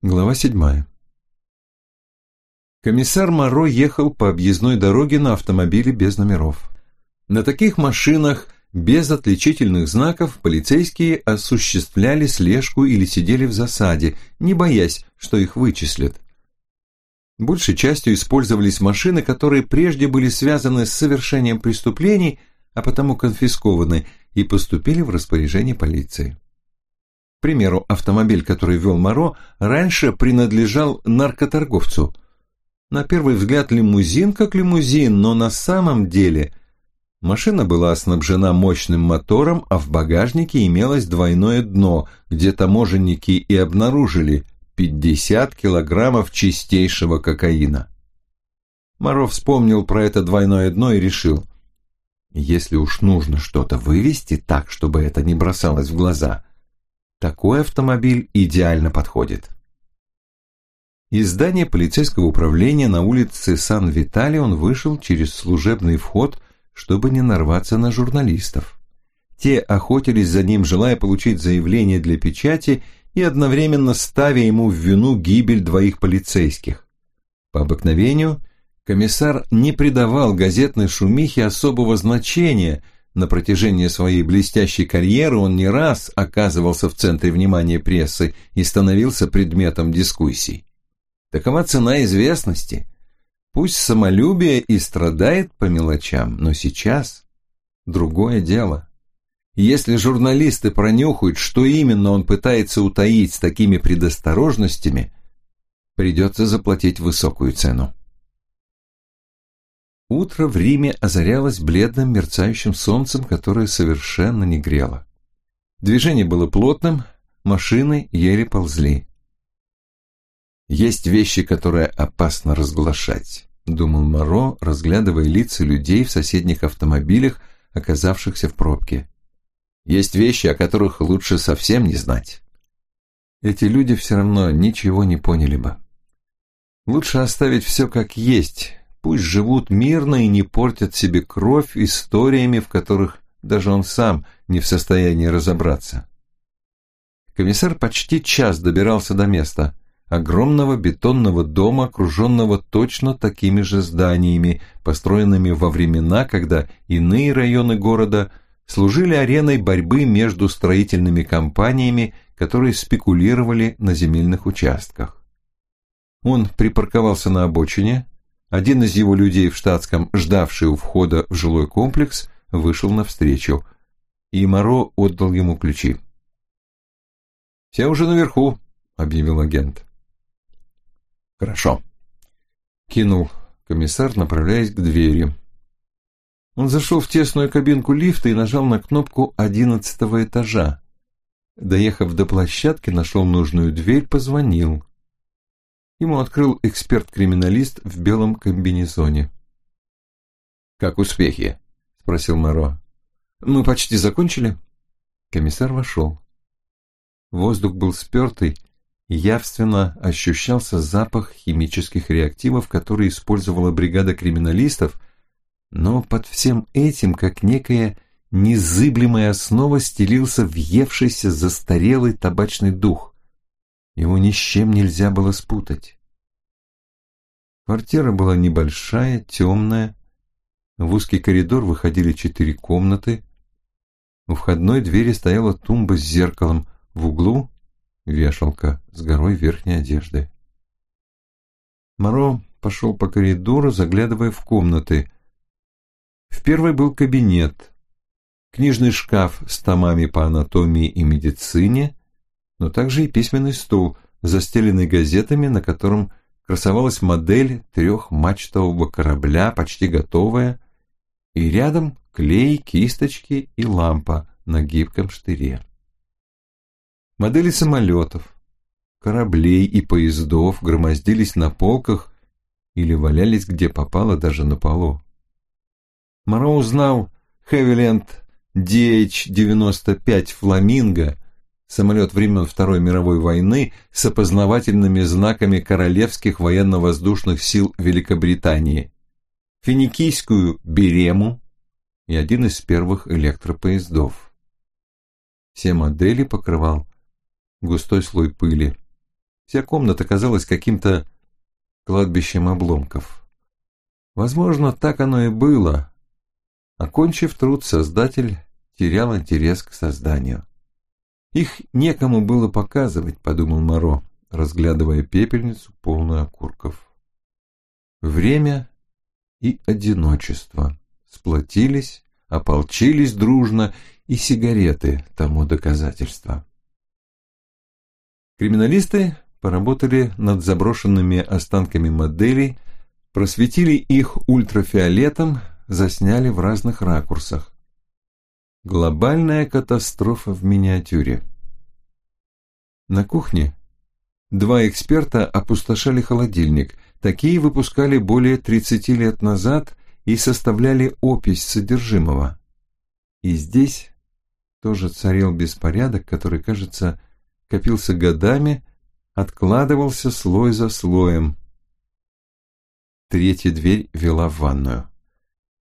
Глава седьмая. Комиссар Моро ехал по объездной дороге на автомобиле без номеров. На таких машинах без отличительных знаков полицейские осуществляли слежку или сидели в засаде, не боясь, что их вычислят. Большей частью использовались машины, которые прежде были связаны с совершением преступлений, а потому конфискованы и поступили в распоряжение полиции. К примеру, автомобиль, который вел Моро, раньше принадлежал наркоторговцу. На первый взгляд лимузин как лимузин, но на самом деле машина была снабжена мощным мотором, а в багажнике имелось двойное дно, где таможенники и обнаружили 50 килограммов чистейшего кокаина. Моро вспомнил про это двойное дно и решил, если уж нужно что-то вывести так, чтобы это не бросалось в глаза – такой автомобиль идеально подходит. Из здания полицейского управления на улице Сан-Витали он вышел через служебный вход, чтобы не нарваться на журналистов. Те охотились за ним, желая получить заявление для печати и одновременно ставя ему в вину гибель двоих полицейских. По обыкновению комиссар не придавал газетной шумихе особого значения – на протяжении своей блестящей карьеры он не раз оказывался в центре внимания прессы и становился предметом дискуссий. Такова цена известности. Пусть самолюбие и страдает по мелочам, но сейчас другое дело. Если журналисты пронюхают, что именно он пытается утаить с такими предосторожностями, придется заплатить высокую цену. Утро в Риме озарялось бледным мерцающим солнцем, которое совершенно не грело. Движение было плотным, машины еле ползли. «Есть вещи, которые опасно разглашать», — думал Моро, разглядывая лица людей в соседних автомобилях, оказавшихся в пробке. «Есть вещи, о которых лучше совсем не знать». Эти люди все равно ничего не поняли бы. Лучше оставить все как есть, Пусть живут мирно и не портят себе кровь историями, в которых даже он сам не в состоянии разобраться. Комиссар почти час добирался до места, огромного бетонного дома, окруженного точно такими же зданиями, построенными во времена, когда иные районы города служили ареной борьбы между строительными компаниями, которые спекулировали на земельных участках. Он припарковался на обочине, один из его людей в штатском, ждавший у входа в жилой комплекс, вышел навстречу, и Моро отдал ему ключи. «Все уже наверху», — объявил агент. «Хорошо», — кинул комиссар, направляясь к двери. Он зашел в тесную кабинку лифта и нажал на кнопку одиннадцатого этажа. Доехав до площадки, нашел нужную дверь, позвонил. Ему открыл эксперт-криминалист в белом комбинезоне. «Как успехи?» – спросил Моро. «Мы почти закончили». Комиссар вошел. Воздух был спертый, явственно ощущался запах химических реактивов, которые использовала бригада криминалистов, но под всем этим, как некая незыблемая основа, стелился въевшийся застарелый табачный дух. Его ни с чем нельзя было спутать. Квартира была небольшая, темная. В узкий коридор выходили четыре комнаты. У входной двери стояла тумба с зеркалом, в углу вешалка с горой верхней одежды. Моро пошел по коридору, заглядывая в комнаты. В первой был кабинет, книжный шкаф с томами по анатомии и медицине, но также и письменный стол, застеленный газетами, на котором красовалась модель трехмачтового корабля, почти готовая, и рядом клей, кисточки и лампа на гибком штыре. Модели самолетов, кораблей и поездов громоздились на полках или валялись где попало даже на полу. Моро узнал Хевиленд DH-95 «Фламинго», самолет времен Второй мировой войны с опознавательными знаками Королевских военно-воздушных сил Великобритании, финикийскую «Берему» и один из первых электропоездов. Все модели покрывал густой слой пыли. Вся комната казалась каким-то кладбищем обломков. Возможно, так оно и было. Окончив труд, создатель терял интерес к созданию. Их некому было показывать, подумал Моро, разглядывая пепельницу, полную окурков. Время и одиночество сплотились, ополчились дружно, и сигареты тому доказательство. Криминалисты поработали над заброшенными останками моделей, просветили их ультрафиолетом, засняли в разных ракурсах. Глобальная катастрофа в миниатюре. На кухне два эксперта опустошали холодильник. Такие выпускали более 30 лет назад и составляли опись содержимого. И здесь тоже царил беспорядок, который, кажется, копился годами, откладывался слой за слоем. Третья дверь вела в ванную.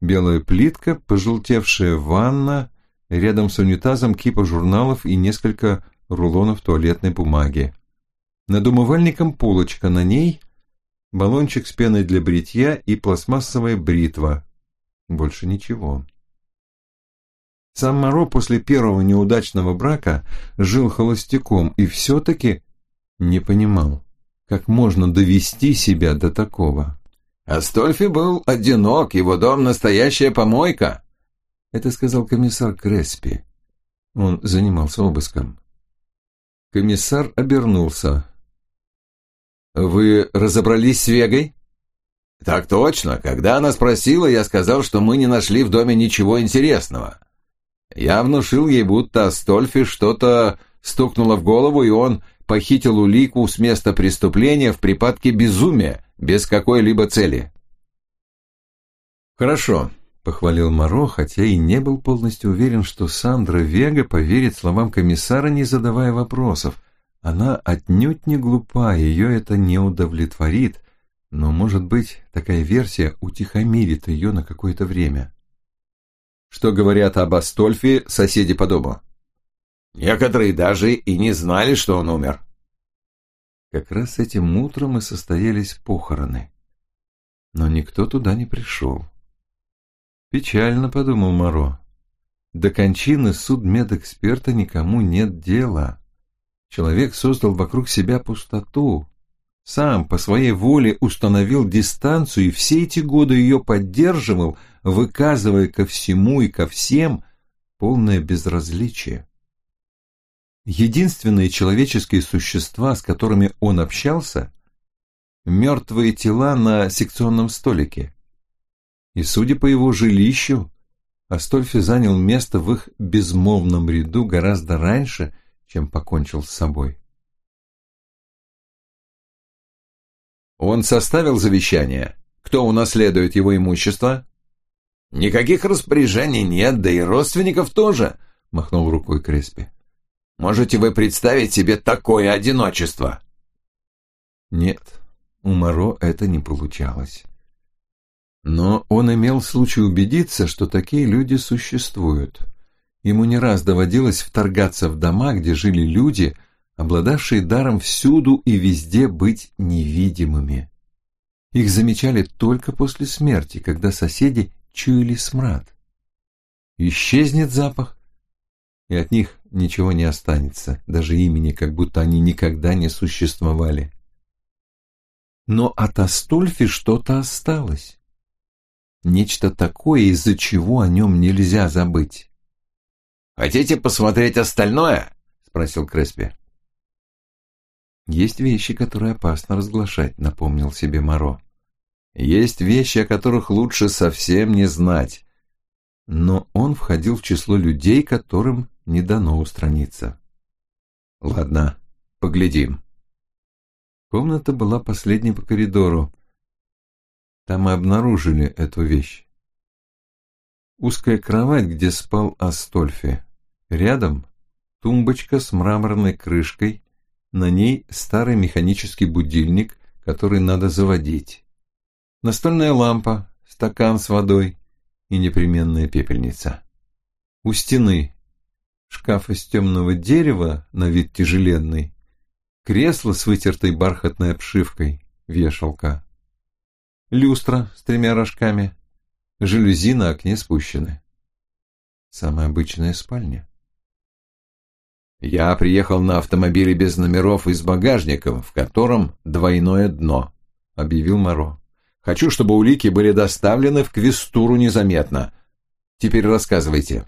Белая плитка, пожелтевшая ванна, рядом с унитазом кипа журналов и несколько рулонов туалетной бумаги. Над умывальником полочка, на ней баллончик с пеной для бритья и пластмассовая бритва. Больше ничего. Сам Моро после первого неудачного брака жил холостяком и все-таки не понимал, как можно довести себя до такого. Астольфи был одинок, его дом настоящая помойка. Это сказал комиссар Креспи. Он занимался обыском. Комиссар обернулся. «Вы разобрались с Вегой?» «Так точно. Когда она спросила, я сказал, что мы не нашли в доме ничего интересного. Я внушил ей, будто Астольфи что-то стукнуло в голову, и он похитил улику с места преступления в припадке безумия, без какой-либо цели. «Хорошо», — похвалил Моро, хотя и не был полностью уверен, что Сандра Вега поверит словам комиссара, не задавая вопросов. Она отнюдь не глупа, ее это не удовлетворит, но, может быть, такая версия утихомирит ее на какое-то время. Что говорят об Астольфе соседи по дому? Некоторые даже и не знали, что он умер. Как раз этим утром и состоялись похороны. Но никто туда не пришел. Печально, подумал Моро. До кончины судмедэксперта никому нет дела. Человек создал вокруг себя пустоту, сам по своей воле установил дистанцию и все эти годы ее поддерживал, выказывая ко всему и ко всем полное безразличие. Единственные человеческие существа, с которыми он общался, мертвые тела на секционном столике. И, судя по его жилищу, Астольфи занял место в их безмолвном ряду гораздо раньше, чем покончил с собой. Он составил завещание. Кто унаследует его имущество? Никаких распоряжений нет, да и родственников тоже, махнул рукой Креспи. Можете вы представить себе такое одиночество? Нет, у Моро это не получалось. Но он имел случай убедиться, что такие люди существуют. Ему не раз доводилось вторгаться в дома, где жили люди, обладавшие даром всюду и везде быть невидимыми. Их замечали только после смерти, когда соседи чуяли смрад. Исчезнет запах, и от них ничего не останется, даже имени, как будто они никогда не существовали. Но от Астольфи что-то осталось. Нечто такое, из-за чего о нем нельзя забыть. «Хотите посмотреть остальное?» — спросил Креспи. Есть вещи, которые опасно разглашать, напомнил себе Моро. Есть вещи, о которых лучше совсем не знать. Но он входил в число людей, которым не дано устраниться. Ладно, поглядим. Комната была последней по коридору. Там мы обнаружили эту вещь. Узкая кровать, где спал Астольфи. Рядом тумбочка с мраморной крышкой, на ней старый механический будильник, который надо заводить. Настольная лампа, стакан с водой и непременная пепельница. У стены шкаф из темного дерева, на вид тяжеленный, кресло с вытертой бархатной обшивкой, вешалка, люстра с тремя рожками, жалюзи на окне спущены. Самая обычная спальня. Я приехал на автомобиле без номеров и с багажником, в котором двойное дно, объявил Моро. Хочу, чтобы улики были доставлены в Квестуру незаметно. Теперь рассказывайте.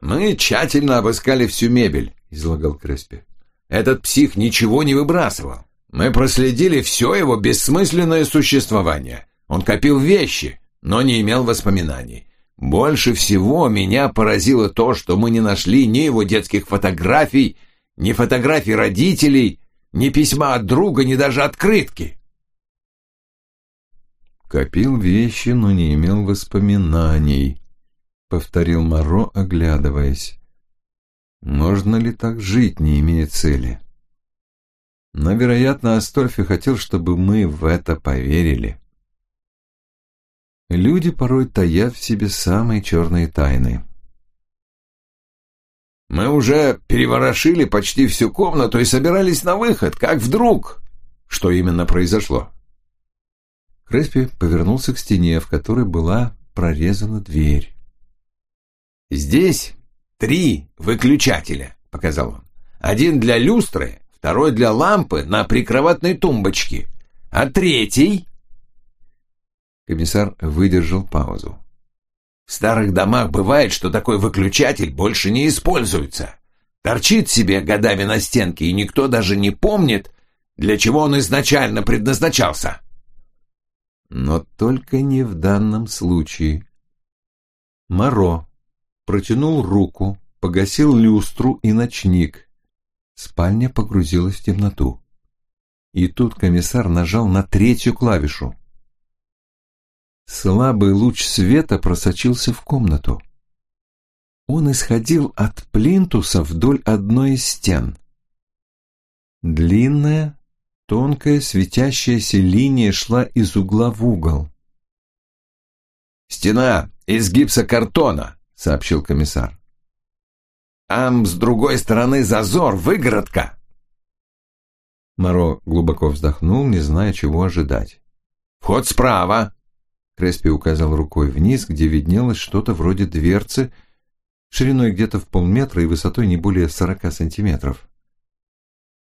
Мы тщательно обыскали всю мебель, излагал Креспи. Этот псих ничего не выбрасывал. Мы проследили все его бессмысленное существование. Он копил вещи, но не имел воспоминаний. Больше всего меня поразило то, что мы не нашли ни его детских фотографий, ни фотографий родителей, ни письма от друга, ни даже открытки. «Копил вещи, но не имел воспоминаний», — повторил Моро, оглядываясь. «Можно ли так жить, не имея цели?» Но, вероятно, Астольфи хотел, чтобы мы в это поверили. Люди порой таят в себе самые черные тайны. Мы уже переворошили почти всю комнату и собирались на выход, как вдруг... Что именно произошло? Креспи повернулся к стене, в которой была прорезана дверь. «Здесь три выключателя», — показал он. «Один для люстры, второй для лампы на прикроватной тумбочке, а третий...» Комиссар выдержал паузу. В старых домах бывает, что такой выключатель больше не используется. Торчит себе годами на стенке, и никто даже не помнит, для чего он изначально предназначался. Но только не в данном случае. Моро протянул руку, погасил люстру и ночник. Спальня погрузилась в темноту. И тут комиссар нажал на третью клавишу. Слабый луч света просочился в комнату. Он исходил от плинтуса вдоль одной из стен. Длинная, тонкая, светящаяся линия шла из угла в угол. «Стена из гипсокартона», — сообщил комиссар. «Там с другой стороны зазор, выгородка». Моро глубоко вздохнул, не зная, чего ожидать. «Вход справа», Креспи указал рукой вниз, где виднелось что-то вроде дверцы, шириной где-то в полметра и высотой не более сорока сантиметров.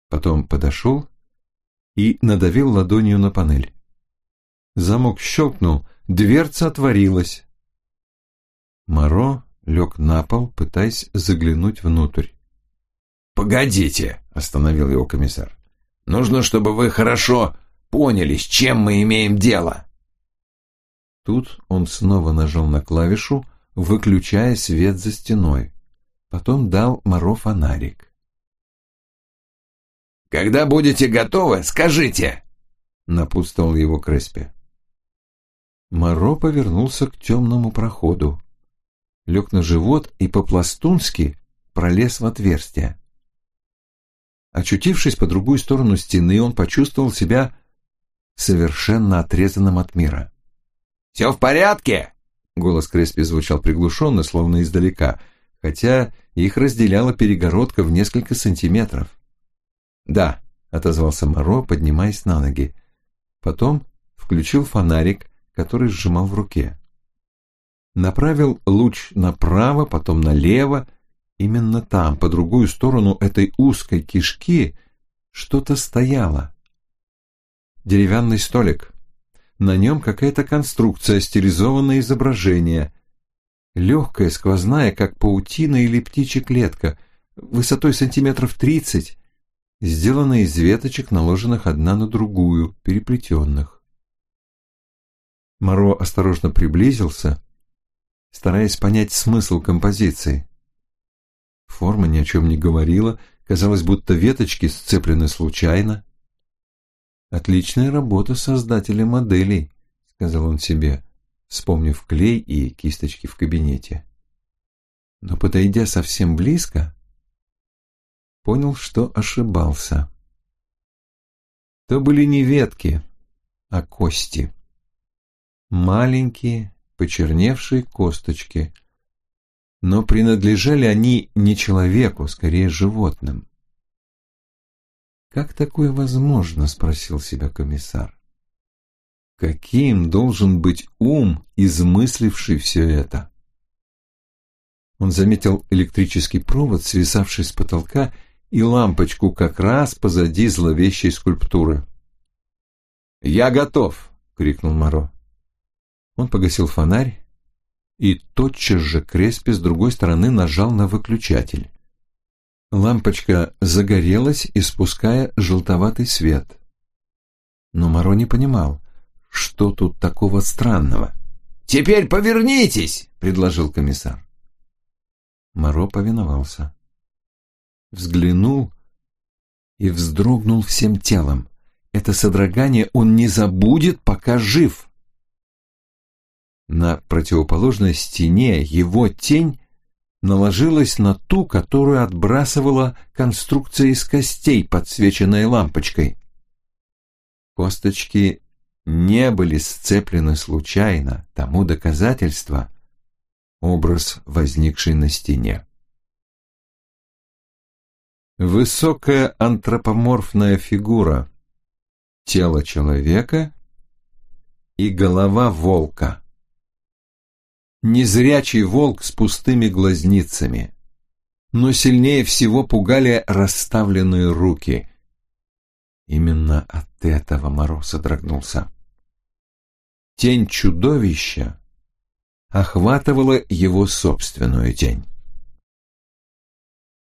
Потом подошел и надавил ладонью на панель. Замок щелкнул, дверца отворилась. Моро лег на пол, пытаясь заглянуть внутрь. «Погодите», — остановил его комиссар. «Нужно, чтобы вы хорошо поняли, с чем мы имеем дело». Тут он снова нажал на клавишу, выключая свет за стеной. Потом дал Моро фонарик. «Когда будете готовы, скажите!» — напутствовал его Креспи. Моро повернулся к темному проходу, лег на живот и по-пластунски пролез в отверстие. Очутившись по другую сторону стены, он почувствовал себя совершенно отрезанным от мира. «Все в порядке?» Голос Креспи звучал приглушенно, словно издалека, хотя их разделяла перегородка в несколько сантиметров. «Да», — отозвался Моро, поднимаясь на ноги. Потом включил фонарик, который сжимал в руке. Направил луч направо, потом налево. Именно там, по другую сторону этой узкой кишки, что-то стояло. Деревянный столик, на нем какая-то конструкция, стилизованное изображение. Легкая, сквозная, как паутина или птичья клетка, высотой сантиметров тридцать, сделанная из веточек, наложенных одна на другую, переплетенных. Моро осторожно приблизился, стараясь понять смысл композиции. Форма ни о чем не говорила, казалось, будто веточки сцеплены случайно. «Отличная работа создателя моделей», — сказал он себе, вспомнив клей и кисточки в кабинете. Но, подойдя совсем близко, понял, что ошибался. То были не ветки, а кости. Маленькие, почерневшие косточки. Но принадлежали они не человеку, скорее животным. Как такое возможно? спросил себя комиссар. Каким должен быть ум, измысливший все это? Он заметил электрический провод, свисавший с потолка, и лампочку как раз позади зловещей скульптуры. «Я готов!» — крикнул Моро. Он погасил фонарь, и тотчас же Креспи с другой стороны нажал на выключатель. Лампочка загорелась, испуская желтоватый свет. Но Моро не понимал, что тут такого странного. «Теперь повернитесь!» — предложил комиссар. Моро повиновался. Взглянул и вздрогнул всем телом. Это содрогание он не забудет, пока жив. На противоположной стене его тень наложилась на ту, которую отбрасывала конструкция из костей, подсвеченная лампочкой. Косточки не были сцеплены случайно, тому доказательство образ, возникший на стене. Высокая антропоморфная фигура, тело человека и голова волка. Незрячий волк с пустыми глазницами, но сильнее всего пугали расставленные руки. Именно от этого Мороз содрогнулся. Тень чудовища охватывала его собственную тень.